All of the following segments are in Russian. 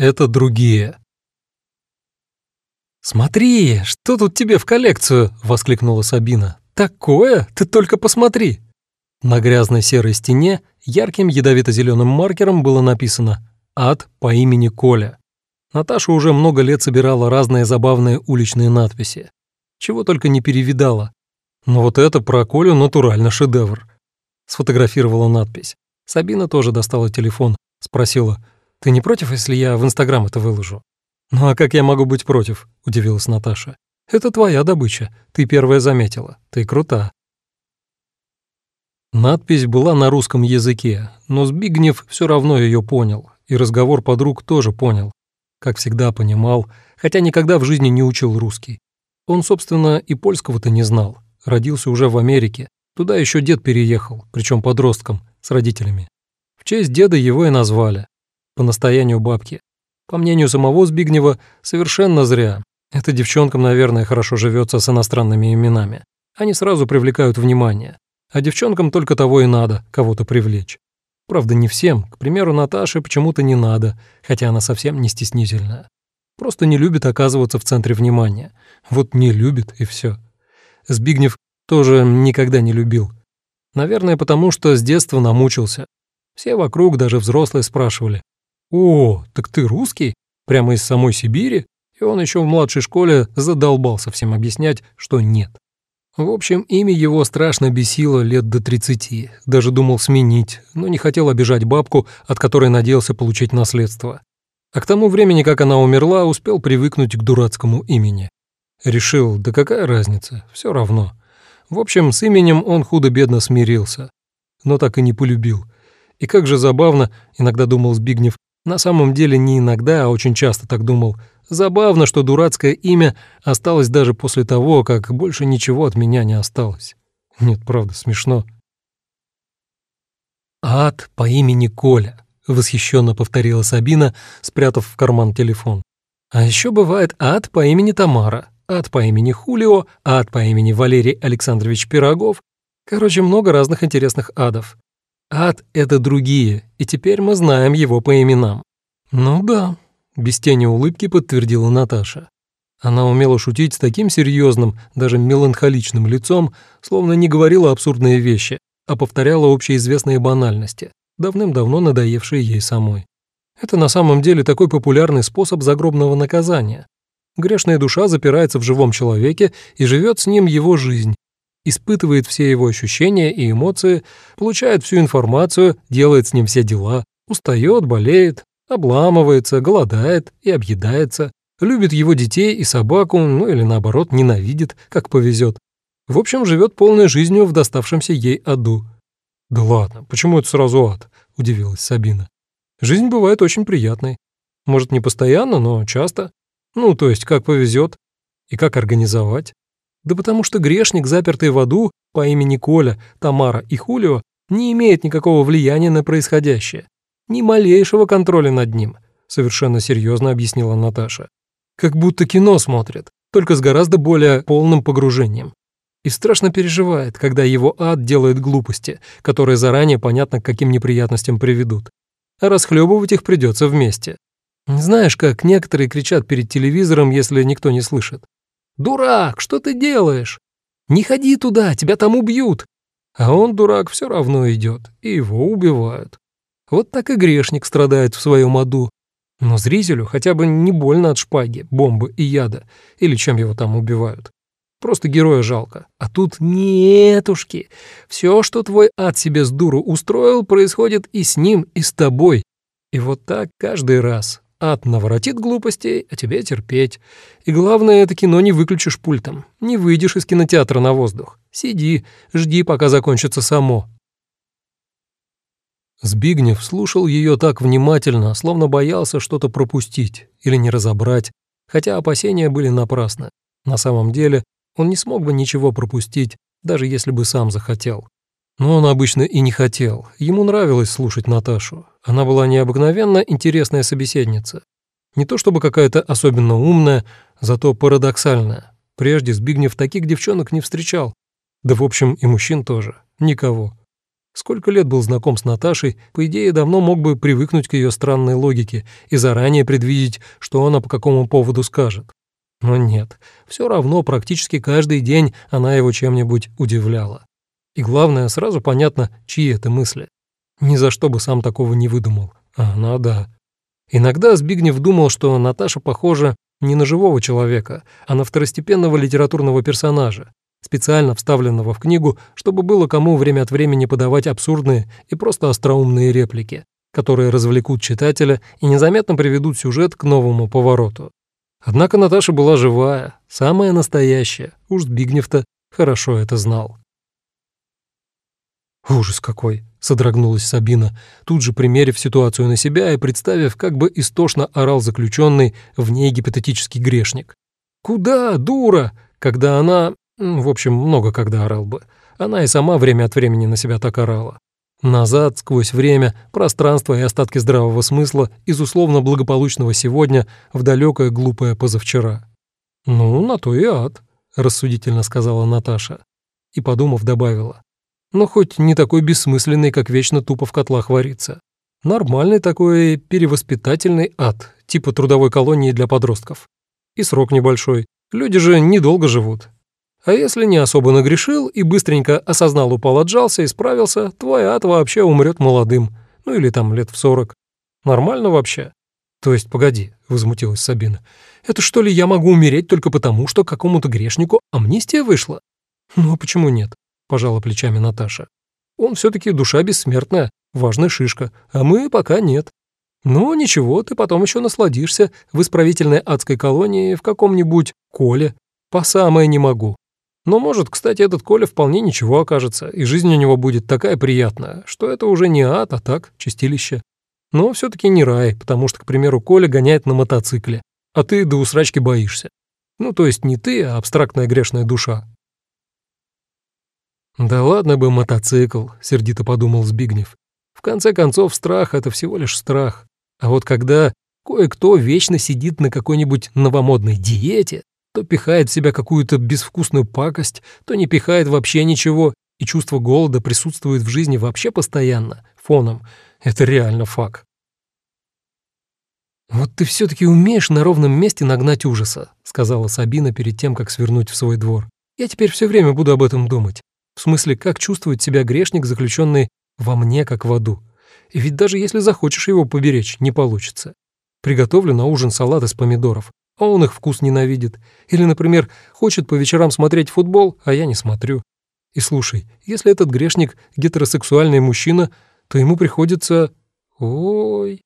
это другие. «Смотри, что тут тебе в коллекцию?» — воскликнула Сабина. «Такое? Ты только посмотри!» На грязной серой стене ярким ядовито-зеленым маркером было написано «Ад по имени Коля». Наташа уже много лет собирала разные забавные уличные надписи. Чего только не перевидала. Но вот это про Колю натурально шедевр. Сфотографировала надпись. Сабина тоже достала телефон. Спросила, «Ты не против, если я в Инстаграм это выложу?» «Ну а как я могу быть против?» — удивилась Наташа. «Это твоя добыча. Ты первая заметила. Ты крута». Надпись была на русском языке, но Збигнев все равно ее понял, и разговор подруг тоже понял. Как всегда понимал, хотя никогда в жизни не учил русский. Он, собственно, и польского-то не знал. Родился уже в Америке. Туда еще дед переехал, причем подростком, с родителями. В честь деда его и назвали. По настоянию бабки. По мнению самого Збигнева, совершенно зря. Эта девчонкам, наверное, хорошо живется с иностранными именами. Они сразу привлекают внимание. А девчонкам только того и надо, кого-то привлечь. Правда, не всем. К примеру, Наташе почему-то не надо, хотя она совсем не стеснительная. Просто не любит оказываться в центре внимания. Вот не любит, и все. Збигнев тоже никогда не любил. Наверное, потому что с детства намучился. Все вокруг, даже взрослые, спрашивали, «О, так ты русский? Прямо из самой Сибири?» И он еще в младшей школе задолбался всем объяснять, что нет. В общем, имя его страшно бесило лет до 30. Даже думал сменить, но не хотел обижать бабку, от которой надеялся получить наследство. А к тому времени, как она умерла, успел привыкнуть к дурацкому имени. Решил, да какая разница, все равно. В общем, с именем он худо-бедно смирился, но так и не полюбил. И как же забавно, иногда думал Збигнев, на самом деле не иногда, а очень часто так думал. Забавно, что дурацкое имя осталось даже после того, как больше ничего от меня не осталось. Нет, правда, смешно. «Ад по имени Коля», — восхищенно повторила Сабина, спрятав в карман телефон. «А еще бывает ад по имени Тамара, ад по имени Хулио, ад по имени Валерий Александрович Пирогов. Короче, много разных интересных адов. Ад — это другие, и теперь мы знаем его по именам». «Ну да», — без тени улыбки подтвердила Наташа. Она умела шутить с таким серьезным, даже меланхоличным лицом, словно не говорила абсурдные вещи, а повторяла общеизвестные банальности, давным-давно надоевшие ей самой. Это на самом деле такой популярный способ загробного наказания. Грешная душа запирается в живом человеке и живет с ним его жизнь, испытывает все его ощущения и эмоции, получает всю информацию, делает с ним все дела, устает, болеет, обламывается, голодает и объедается, любит его детей и собаку, ну или наоборот ненавидит, как повезет. В общем, живет полной жизнью в доставшемся ей аду. «Да ладно, почему это сразу ад?» – удивилась Сабина. «Жизнь бывает очень приятной. Может, не постоянно, но часто. Ну, то есть, как повезет. И как организовать. Да потому что грешник, запертый в аду по имени Коля, Тамара и Хулио, не имеет никакого влияния на происходящее. Ни малейшего контроля над ним, совершенно серьезно объяснила Наташа. Как будто кино смотрит, только с гораздо более полным погружением. И страшно переживает, когда его ад делает глупости, которые заранее понятно к каким неприятностям приведут. А расхлебывать их придется вместе. Знаешь, как некоторые кричат перед телевизором, если никто не слышит. «Дурак, что ты делаешь? Не ходи туда, тебя там убьют!» А он, дурак, все равно идет, и его убивают. Вот так и грешник страдает в своем аду. Но зрителю хотя бы не больно от шпаги, бомбы и яда, или чем его там убивают. Просто героя жалко. А тут нетушки. Все, что твой ад себе с дуру устроил, происходит и с ним, и с тобой. И вот так каждый раз. Ад наворотит глупостей, а тебе терпеть. И главное, это кино не выключишь пультом. Не выйдешь из кинотеатра на воздух. Сиди, жди, пока закончится само. Збигнев слушал ее так внимательно, словно боялся что-то пропустить или не разобрать, хотя опасения были напрасны. На самом деле он не смог бы ничего пропустить, даже если бы сам захотел. Но он обычно и не хотел. Ему нравилось слушать Наташу. Она была необыкновенно интересная собеседница. Не то чтобы какая-то особенно умная, зато парадоксальная. Прежде Збигнев таких девчонок не встречал. Да, в общем, и мужчин тоже. Никого. Сколько лет был знаком с Наташей, по идее, давно мог бы привыкнуть к ее странной логике и заранее предвидеть, что она по какому поводу скажет. Но нет, все равно практически каждый день она его чем-нибудь удивляла. И главное, сразу понятно, чьи это мысли. Ни за что бы сам такого не выдумал. А она да. Иногда Збигнев думал, что Наташа похожа не на живого человека, а на второстепенного литературного персонажа, специально вставленного в книгу, чтобы было кому время от времени подавать абсурдные и просто остроумные реплики, которые развлекут читателя и незаметно приведут сюжет к новому повороту. Однако Наташа была живая, самая настоящая, уж Збигнев-то хорошо это знал. «Ужас какой!» — содрогнулась Сабина, тут же примерив ситуацию на себя и представив, как бы истошно орал заключенный в ней гипотетический грешник. «Куда, дура?» Когда она... В общем, много когда орал бы. Она и сама время от времени на себя так орала. Назад, сквозь время, пространство и остатки здравого смысла из условно благополучного сегодня в далекое глупое позавчера. «Ну, на то и ад», — рассудительно сказала Наташа. И, подумав, добавила но хоть не такой бессмысленный, как вечно тупо в котлах варится. Нормальный такой перевоспитательный ад, типа трудовой колонии для подростков. И срок небольшой. Люди же недолго живут. А если не особо нагрешил и быстренько осознал, упал, отжался и справился, твой ад вообще умрет молодым. Ну или там лет в сорок. Нормально вообще? То есть, погоди, возмутилась Сабина. Это что ли я могу умереть только потому, что какому-то грешнику амнистия вышла? Ну а почему нет? Пожала плечами Наташа. Он все-таки душа бессмертная, важная шишка, а мы пока нет. Ну, ничего, ты потом еще насладишься в исправительной адской колонии в каком-нибудь Коле. По самое не могу. Но может, кстати, этот Коля вполне ничего окажется, и жизнь у него будет такая приятная, что это уже не ад, а так, чистилище. Но все-таки не рай, потому что, к примеру, Коля гоняет на мотоцикле, а ты до усрачки боишься. Ну, то есть не ты, а абстрактная грешная душа. «Да ладно бы мотоцикл», — сердито подумал Збигнев. «В конце концов, страх — это всего лишь страх. А вот когда кое-кто вечно сидит на какой-нибудь новомодной диете, то пихает в себя какую-то безвкусную пакость, то не пихает вообще ничего, и чувство голода присутствует в жизни вообще постоянно, фоном. Это реально факт. «Вот ты все-таки умеешь на ровном месте нагнать ужаса», — сказала Сабина перед тем, как свернуть в свой двор. «Я теперь все время буду об этом думать. В смысле, как чувствует себя грешник, заключенный во мне, как в аду. И ведь даже если захочешь его поберечь, не получится. Приготовлю на ужин салат из помидоров, а он их вкус ненавидит. Или, например, хочет по вечерам смотреть футбол, а я не смотрю. И слушай, если этот грешник гетеросексуальный мужчина, то ему приходится... Ой...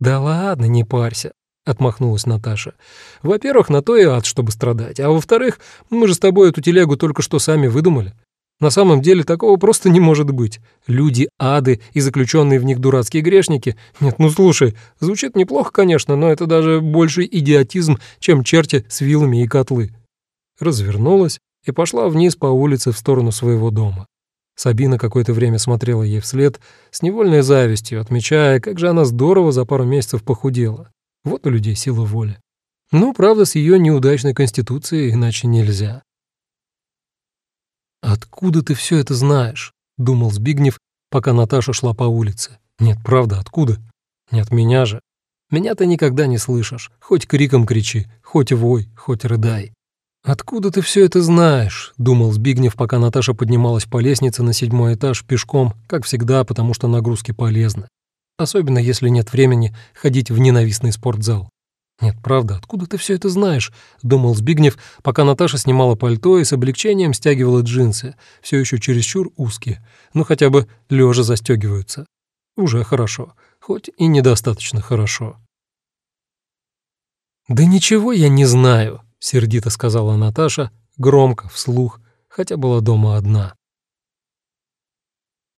Да ладно, не парься, отмахнулась Наташа. Во-первых, на то и ад, чтобы страдать. А во-вторых, мы же с тобой эту телегу только что сами выдумали. На самом деле такого просто не может быть. Люди, ады и заключенные в них дурацкие грешники. Нет, ну слушай, звучит неплохо, конечно, но это даже больше идиотизм, чем черти с вилами и котлы. Развернулась и пошла вниз по улице в сторону своего дома. Сабина какое-то время смотрела ей вслед с невольной завистью, отмечая, как же она здорово за пару месяцев похудела. Вот у людей сила воли. Ну, правда, с ее неудачной конституцией иначе нельзя. «Откуда ты все это знаешь?» — думал Збигнев, пока Наташа шла по улице. «Нет, правда, откуда? Не от меня же. Меня ты никогда не слышишь. Хоть криком кричи, хоть вой, хоть рыдай». «Откуда ты все это знаешь?» — думал Збигнев, пока Наташа поднималась по лестнице на седьмой этаж пешком, как всегда, потому что нагрузки полезны. Особенно если нет времени ходить в ненавистный спортзал. «Нет, правда, откуда ты все это знаешь?» — думал Збигнев, пока Наташа снимала пальто и с облегчением стягивала джинсы, все еще чересчур узкие, но хотя бы лежа застегиваются. Уже хорошо, хоть и недостаточно хорошо. «Да ничего я не знаю», — сердито сказала Наташа, громко, вслух, хотя была дома одна.